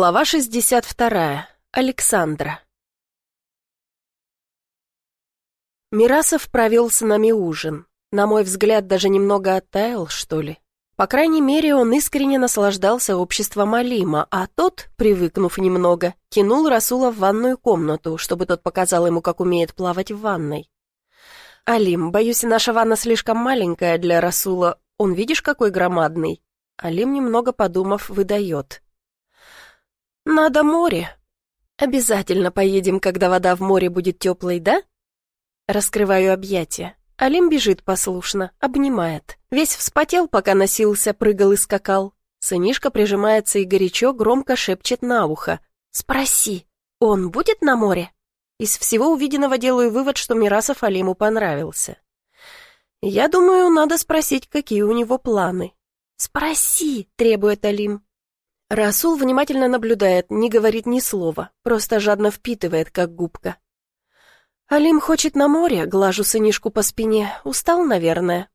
Глава 62. Александра. Мирасов провел с нами ужин. На мой взгляд, даже немного оттаял, что ли. По крайней мере, он искренне наслаждался обществом Алима, а тот, привыкнув немного, кинул Расула в ванную комнату, чтобы тот показал ему, как умеет плавать в ванной. «Алим, боюсь, наша ванна слишком маленькая для Расула. Он, видишь, какой громадный?» Алим, немного подумав, выдает. «Надо море. Обязательно поедем, когда вода в море будет теплой, да?» Раскрываю объятия. Алим бежит послушно, обнимает. Весь вспотел, пока носился, прыгал и скакал. Сынишка прижимается и горячо громко шепчет на ухо. «Спроси, он будет на море?» Из всего увиденного делаю вывод, что Мирасов Алиму понравился. «Я думаю, надо спросить, какие у него планы». «Спроси», — требует Алим. Расул внимательно наблюдает, не говорит ни слова, просто жадно впитывает, как губка. «Алим хочет на море», — глажу сынишку по спине. «Устал, наверное».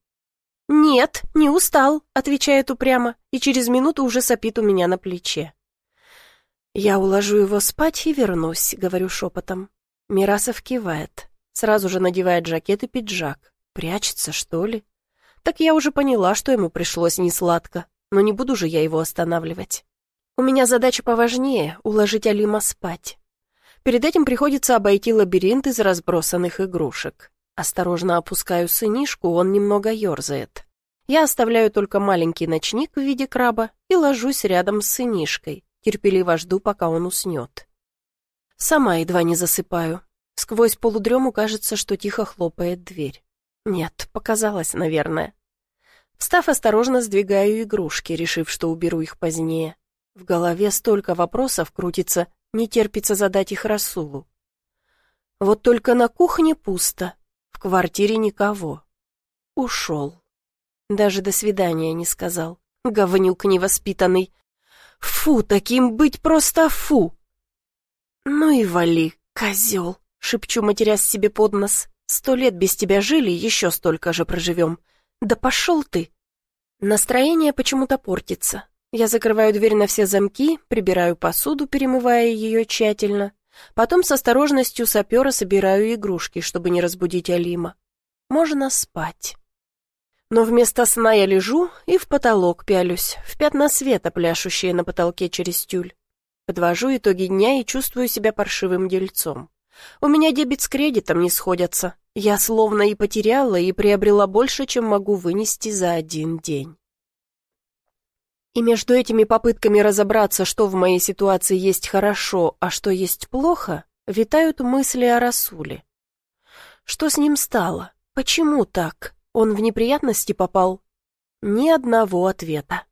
«Нет, не устал», — отвечает упрямо, и через минуту уже сопит у меня на плече. «Я уложу его спать и вернусь», — говорю шепотом. Мирасов кивает, сразу же надевает жакет и пиджак. Прячется, что ли? Так я уже поняла, что ему пришлось несладко, но не буду же я его останавливать. У меня задача поважнее — уложить Алима спать. Перед этим приходится обойти лабиринт из разбросанных игрушек. Осторожно опускаю сынишку, он немного ерзает. Я оставляю только маленький ночник в виде краба и ложусь рядом с сынишкой, терпеливо жду, пока он уснет. Сама едва не засыпаю. Сквозь полудрему кажется, что тихо хлопает дверь. Нет, показалось, наверное. Встав, осторожно сдвигаю игрушки, решив, что уберу их позднее. В голове столько вопросов крутится, не терпится задать их Расулу. Вот только на кухне пусто, в квартире никого. Ушел. Даже до свидания не сказал. Говнюк невоспитанный. Фу, таким быть просто фу. Ну и вали, козел, шепчу, матерясь себе под нос. Сто лет без тебя жили, еще столько же проживем. Да пошел ты. Настроение почему-то портится. Я закрываю дверь на все замки, прибираю посуду, перемывая ее тщательно. Потом с осторожностью сапера собираю игрушки, чтобы не разбудить Алима. Можно спать. Но вместо сна я лежу и в потолок пялюсь, в пятна света, пляшущие на потолке через тюль. Подвожу итоги дня и чувствую себя паршивым дельцом. У меня дебет с кредитом не сходятся. Я словно и потеряла, и приобрела больше, чем могу вынести за один день. И между этими попытками разобраться, что в моей ситуации есть хорошо, а что есть плохо, витают мысли о Расуле. Что с ним стало? Почему так? Он в неприятности попал? Ни одного ответа.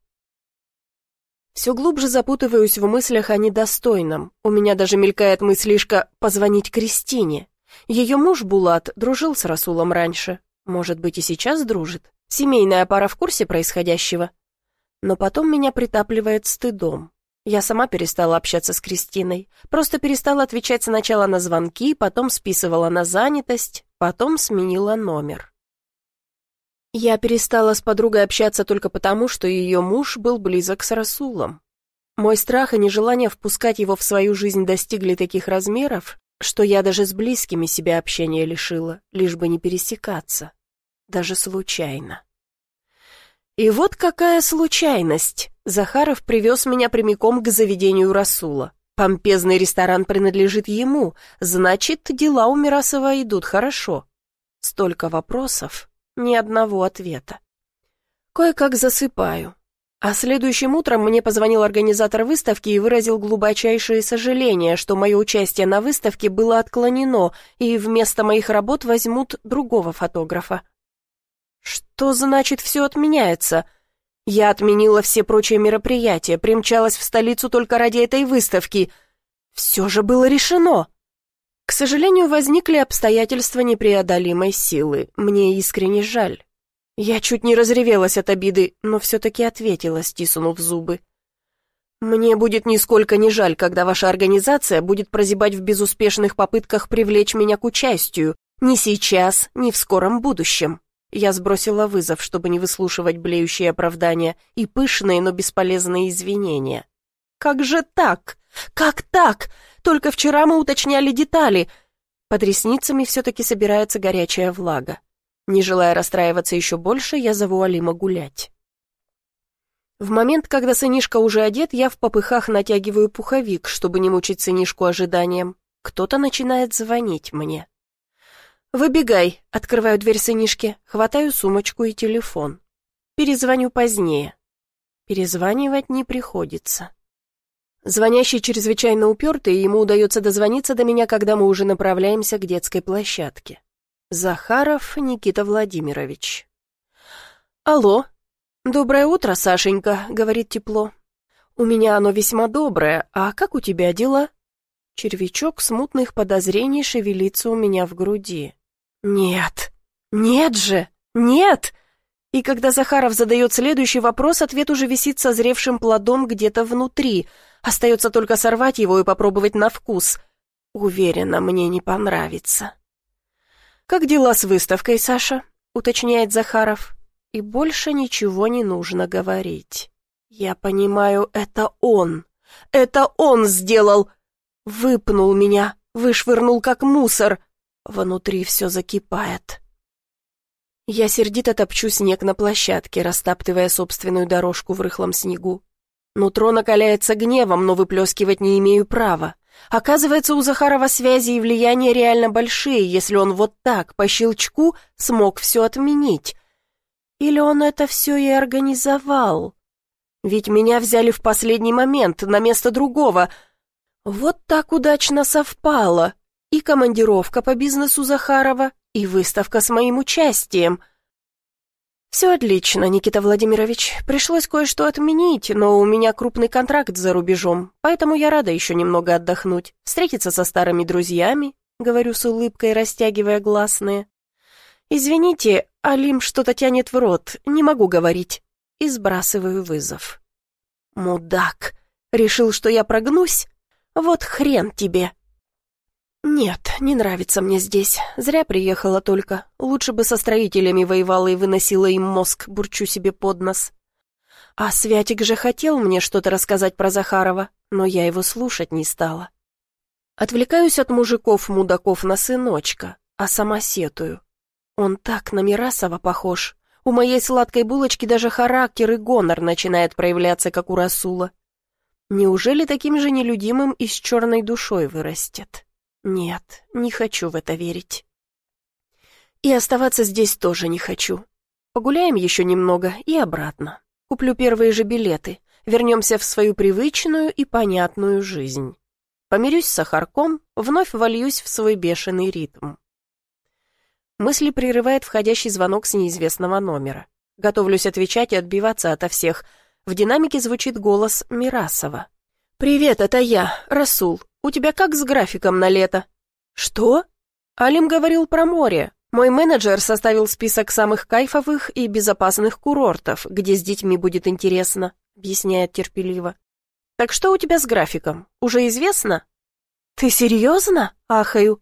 Все глубже запутываюсь в мыслях о недостойном. У меня даже мелькает мыслишка позвонить Кристине. Ее муж Булат дружил с Расулом раньше. Может быть, и сейчас дружит. Семейная пара в курсе происходящего. Но потом меня притапливает стыдом. Я сама перестала общаться с Кристиной, просто перестала отвечать сначала на звонки, потом списывала на занятость, потом сменила номер. Я перестала с подругой общаться только потому, что ее муж был близок с Расулом. Мой страх и нежелание впускать его в свою жизнь достигли таких размеров, что я даже с близкими себя общения лишила, лишь бы не пересекаться, даже случайно. И вот какая случайность. Захаров привез меня прямиком к заведению Расула. Помпезный ресторан принадлежит ему, значит, дела у Мирасова идут хорошо. Столько вопросов, ни одного ответа. Кое-как засыпаю. А следующим утром мне позвонил организатор выставки и выразил глубочайшее сожаление, что мое участие на выставке было отклонено, и вместо моих работ возьмут другого фотографа. Что значит все отменяется? Я отменила все прочие мероприятия, примчалась в столицу только ради этой выставки. Все же было решено. К сожалению, возникли обстоятельства непреодолимой силы. Мне искренне жаль. Я чуть не разревелась от обиды, но все-таки ответила, стиснув зубы. «Мне будет нисколько не жаль, когда ваша организация будет прозябать в безуспешных попытках привлечь меня к участию, ни сейчас, ни в скором будущем». Я сбросила вызов, чтобы не выслушивать блеющие оправдания и пышные, но бесполезные извинения. как же так? Как так? Только вчера мы уточняли детали. Под ресницами все-таки собирается горячая влага. Не желая расстраиваться еще больше, я зову Алима гулять. В момент, когда сынишка уже одет, я в попыхах натягиваю пуховик, чтобы не мучить сынишку ожиданием. Кто-то начинает звонить мне. «Выбегай», — открываю дверь сынишки, хватаю сумочку и телефон. Перезвоню позднее. Перезванивать не приходится. Звонящий чрезвычайно упертый, и ему удается дозвониться до меня, когда мы уже направляемся к детской площадке. Захаров Никита Владимирович. «Алло», «Доброе утро, Сашенька», — говорит тепло. «У меня оно весьма доброе, а как у тебя дела?» Червячок смутных подозрений шевелится у меня в груди. «Нет! Нет же! Нет!» И когда Захаров задает следующий вопрос, ответ уже висит созревшим плодом где-то внутри. Остается только сорвать его и попробовать на вкус. Уверена, мне не понравится. «Как дела с выставкой, Саша?» — уточняет Захаров и больше ничего не нужно говорить. Я понимаю, это он. Это он сделал. Выпнул меня, вышвырнул как мусор. Внутри все закипает. Я сердито топчу снег на площадке, растаптывая собственную дорожку в рыхлом снегу. Нутро накаляется гневом, но выплескивать не имею права. Оказывается, у Захарова связи и влияния реально большие, если он вот так, по щелчку, смог все отменить. Или он это все и организовал? Ведь меня взяли в последний момент, на место другого. Вот так удачно совпало. И командировка по бизнесу Захарова, и выставка с моим участием. Все отлично, Никита Владимирович. Пришлось кое-что отменить, но у меня крупный контракт за рубежом, поэтому я рада еще немного отдохнуть, встретиться со старыми друзьями, говорю с улыбкой, растягивая гласные. «Извините, Алим что-то тянет в рот, не могу говорить». И сбрасываю вызов. «Мудак! Решил, что я прогнусь? Вот хрен тебе!» «Нет, не нравится мне здесь. Зря приехала только. Лучше бы со строителями воевала и выносила им мозг, бурчу себе под нос. А Святик же хотел мне что-то рассказать про Захарова, но я его слушать не стала. Отвлекаюсь от мужиков-мудаков на сыночка, а сама сетую. Он так на Мирасова похож. У моей сладкой булочки даже характер и гонор начинает проявляться, как у Расула. Неужели таким же нелюдимым и с черной душой вырастет? Нет, не хочу в это верить. И оставаться здесь тоже не хочу. Погуляем еще немного и обратно. Куплю первые же билеты. Вернемся в свою привычную и понятную жизнь. Помирюсь с Сахарком, вновь вольюсь в свой бешеный ритм. Мысли прерывает входящий звонок с неизвестного номера. Готовлюсь отвечать и отбиваться ото всех. В динамике звучит голос Мирасова. «Привет, это я, Расул. У тебя как с графиком на лето?» «Что?» Алим говорил про море. Мой менеджер составил список самых кайфовых и безопасных курортов, где с детьми будет интересно, объясняет терпеливо. «Так что у тебя с графиком? Уже известно?» «Ты серьезно?» — ахаю.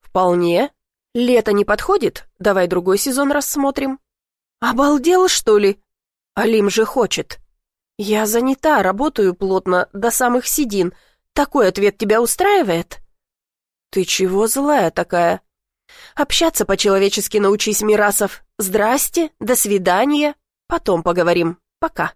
«Вполне. «Лето не подходит? Давай другой сезон рассмотрим». «Обалдел, что ли?» «Алим же хочет». «Я занята, работаю плотно, до самых седин. Такой ответ тебя устраивает?» «Ты чего злая такая?» «Общаться по-человечески научись, Мирасов. Здрасте, до свидания. Потом поговорим. Пока».